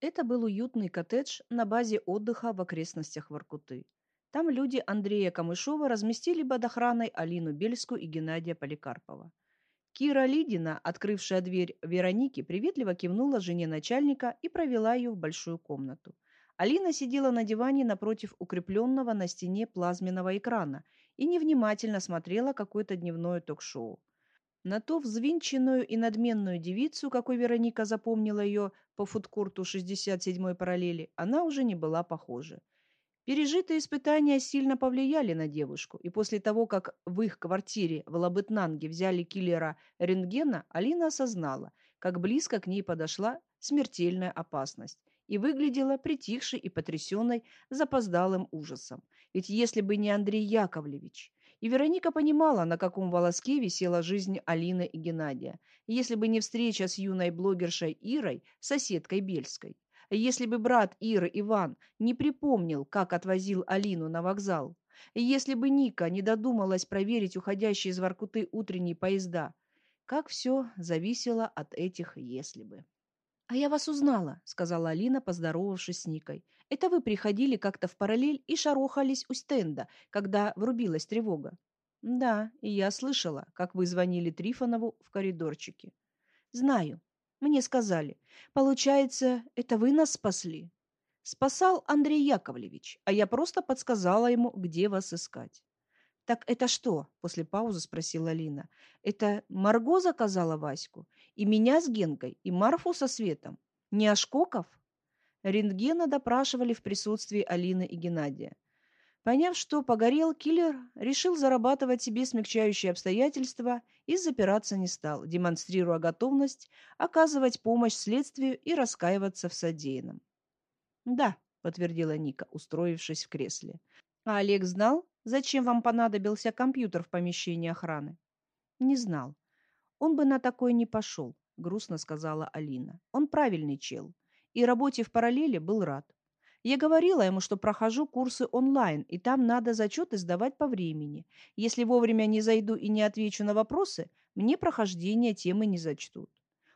Это был уютный коттедж на базе отдыха в окрестностях Воркуты. Там люди Андрея Камышова разместили под охраной Алину Бельскую и Геннадия Поликарпова. Кира Лидина, открывшая дверь Вероники, приветливо кивнула жене начальника и провела ее в большую комнату. Алина сидела на диване напротив укрепленного на стене плазменного экрана и невнимательно смотрела какое-то дневное ток-шоу. На ту взвинченную и надменную девицу, какой Вероника запомнила ее по фудкорту 67-й параллели, она уже не была похожа. Пережитые испытания сильно повлияли на девушку, и после того, как в их квартире в Лабытнанге взяли киллера рентгена, Алина осознала, как близко к ней подошла смертельная опасность и выглядела притихшей и потрясенной запоздалым ужасом. Ведь если бы не Андрей Яковлевич, и Вероника понимала, на каком волоске висела жизнь Алины и Геннадия, если бы не встреча с юной блогершей Ирой, соседкой Бельской. Если бы брат Иры Иван не припомнил, как отвозил Алину на вокзал, если бы Ника не додумалась проверить уходящие из Воркуты утренние поезда, как все зависело от этих «если бы». «А я вас узнала», — сказала Алина, поздоровавшись с Никой. «Это вы приходили как-то в параллель и шарохались у стенда, когда врубилась тревога». «Да, и я слышала, как вы звонили Трифонову в коридорчике». «Знаю. Мне сказали. Получается, это вы нас спасли?» «Спасал Андрей Яковлевич, а я просто подсказала ему, где вас искать». «Так это что?» – после паузы спросила Лина. «Это Марго заказала Ваську? И меня с Генкой, и Марфу со Светом? Не Ашкоков?» Рентгена допрашивали в присутствии Алины и Геннадия. Поняв, что погорел, киллер решил зарабатывать себе смягчающие обстоятельства и запираться не стал, демонстрируя готовность оказывать помощь следствию и раскаиваться в содеянном. «Да», — подтвердила Ника, устроившись в кресле. «А Олег знал, Зачем вам понадобился компьютер в помещении охраны? Не знал. Он бы на такое не пошел, грустно сказала Алина. Он правильный чел. И работе в параллели был рад. Я говорила ему, что прохожу курсы онлайн, и там надо зачеты сдавать по времени. Если вовремя не зайду и не отвечу на вопросы, мне прохождение темы не зачтут.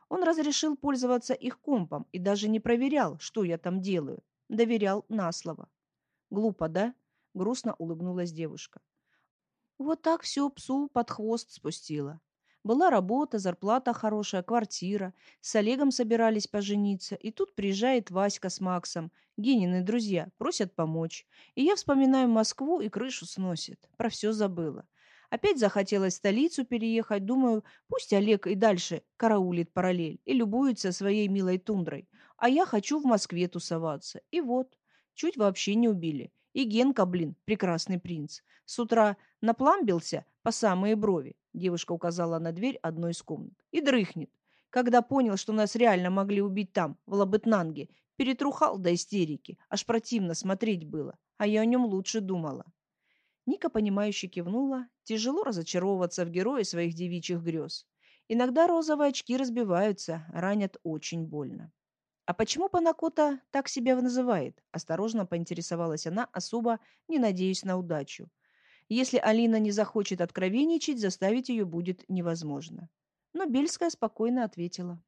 Он разрешил пользоваться их компом и даже не проверял, что я там делаю. Доверял на слово. Глупо, да? Грустно улыбнулась девушка. Вот так все псу под хвост спустила. Была работа, зарплата хорошая, квартира. С Олегом собирались пожениться. И тут приезжает Васька с Максом, Генины друзья, просят помочь. И я вспоминаю Москву и крышу сносит. Про все забыла. Опять захотелось в столицу переехать. Думаю, пусть Олег и дальше караулит параллель и любуется своей милой тундрой. А я хочу в Москве тусоваться. И вот, чуть вообще не убили. И Генка, блин, прекрасный принц. С утра напламбился по самые брови. Девушка указала на дверь одной из комнат. И дрыхнет. Когда понял, что нас реально могли убить там, в Лабытнанге, перетрухал до истерики. Аж противно смотреть было. А я о нем лучше думала. Ника, понимающе кивнула. Тяжело разочаровываться в герое своих девичьих грез. Иногда розовые очки разбиваются, ранят очень больно. «А почему Панакота так себя называет?» – осторожно поинтересовалась она, особо не надеясь на удачу. Если Алина не захочет откровенничать, заставить ее будет невозможно. Но Бельская спокойно ответила.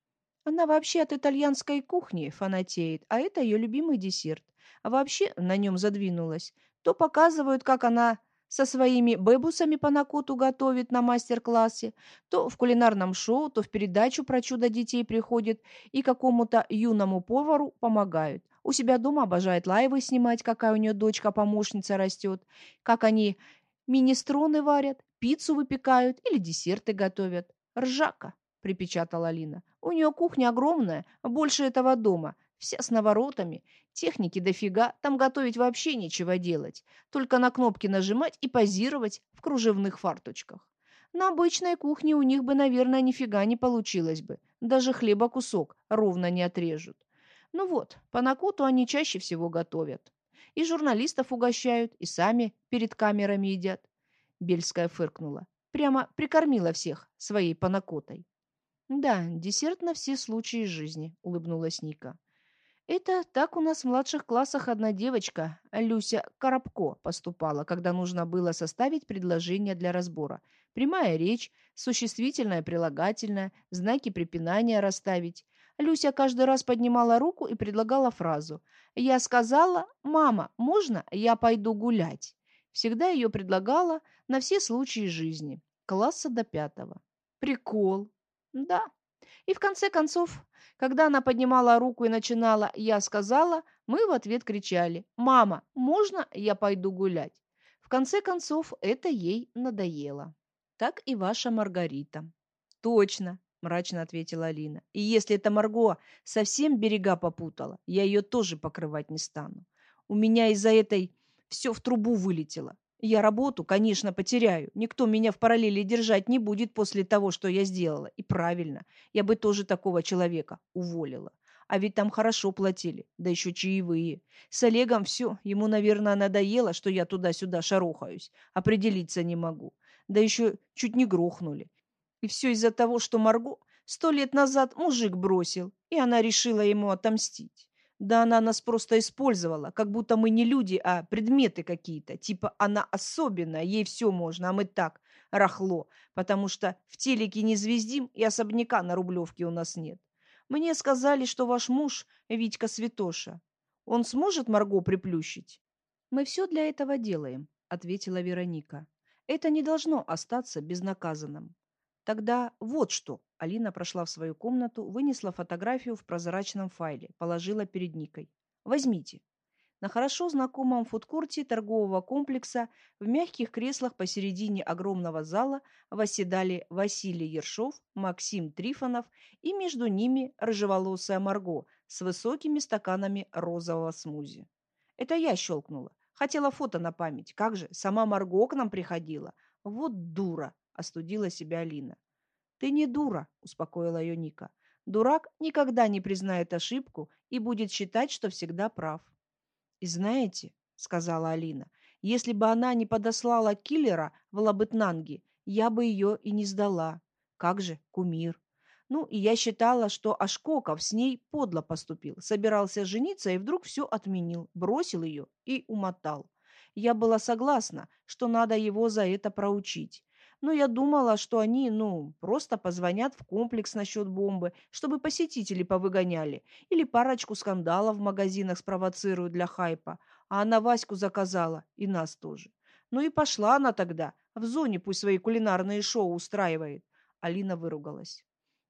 Она вообще от итальянской кухни фанатеет, а это ее любимый десерт. А вообще на нем задвинулась. То показывают, как она со своими бэбусами по накоту готовит на мастер-классе, то в кулинарном шоу, то в передачу про чудо детей приходит и какому-то юному повару помогают. У себя дома обожает лайвы снимать, какая у нее дочка-помощница растет, как они министроны варят, пиццу выпекают или десерты готовят. Ржака, припечатала Алина. У нее кухня огромная, больше этого дома, вся с наворотами. Техники дофига, там готовить вообще нечего делать. Только на кнопки нажимать и позировать в кружевных фарточках. На обычной кухне у них бы, наверное, нифига не получилось бы. Даже хлеба кусок ровно не отрежут. Ну вот, по накуту они чаще всего готовят. И журналистов угощают, и сами перед камерами едят. Бельская фыркнула. Прямо прикормила всех своей панакотой. «Да, десерт на все случаи жизни», — улыбнулась Ника. Это так у нас в младших классах одна девочка, Люся Коробко, поступала, когда нужно было составить предложение для разбора. Прямая речь, существительное прилагательное, знаки препинания расставить. Люся каждый раз поднимала руку и предлагала фразу. «Я сказала, мама, можно я пойду гулять?» Всегда ее предлагала на все случаи жизни. Класса до пятого. Прикол. Да. И в конце концов, когда она поднимала руку и начинала «я сказала», мы в ответ кричали «Мама, можно я пойду гулять?» В конце концов, это ей надоело. Так и ваша Маргарита. Точно, мрачно ответила Алина. И если эта Марго совсем берега попутала, я ее тоже покрывать не стану. У меня из-за этой все в трубу вылетело. Я работу, конечно, потеряю. Никто меня в параллели держать не будет после того, что я сделала. И правильно, я бы тоже такого человека уволила. А ведь там хорошо платили, да еще чаевые. С Олегом все, ему, наверное, надоело, что я туда-сюда шарохаюсь. Определиться не могу. Да еще чуть не грохнули. И все из-за того, что Марго сто лет назад мужик бросил, и она решила ему отомстить. Да она нас просто использовала, как будто мы не люди, а предметы какие-то. Типа она особенная, ей все можно, а мы так, рахло, потому что в телеке не звездим и особняка на Рублевке у нас нет. Мне сказали, что ваш муж, Витька Святоша, он сможет Марго приплющить? Мы все для этого делаем, ответила Вероника. Это не должно остаться безнаказанным. Тогда вот что. Алина прошла в свою комнату, вынесла фотографию в прозрачном файле, положила перед Никой. Возьмите. На хорошо знакомом фудкорте торгового комплекса в мягких креслах посередине огромного зала восседали Василий Ершов, Максим Трифонов и между ними рыжеволосая Марго с высокими стаканами розового смузи. Это я щелкнула. Хотела фото на память. Как же, сама Марго к нам приходила. Вот дура, остудила себя Алина. Ты не дура, успокоила ее Ника. Дурак никогда не признает ошибку и будет считать, что всегда прав. И знаете, сказала Алина, если бы она не подослала киллера в Лабытнанги, я бы ее и не сдала. Как же, кумир. Ну, и я считала, что Ашкоков с ней подло поступил. Собирался жениться и вдруг все отменил, бросил ее и умотал. Я была согласна, что надо его за это проучить. Но я думала, что они, ну, просто позвонят в комплекс насчет бомбы, чтобы посетители повыгоняли, или парочку скандалов в магазинах спровоцируют для хайпа. А она Ваську заказала, и нас тоже. Ну и пошла она тогда. В зоне пусть свои кулинарные шоу устраивает. Алина выругалась.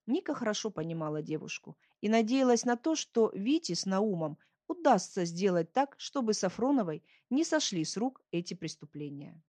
Ника хорошо понимала девушку и надеялась на то, что Вите с Наумом удастся сделать так, чтобы Сафроновой не сошли с рук эти преступления.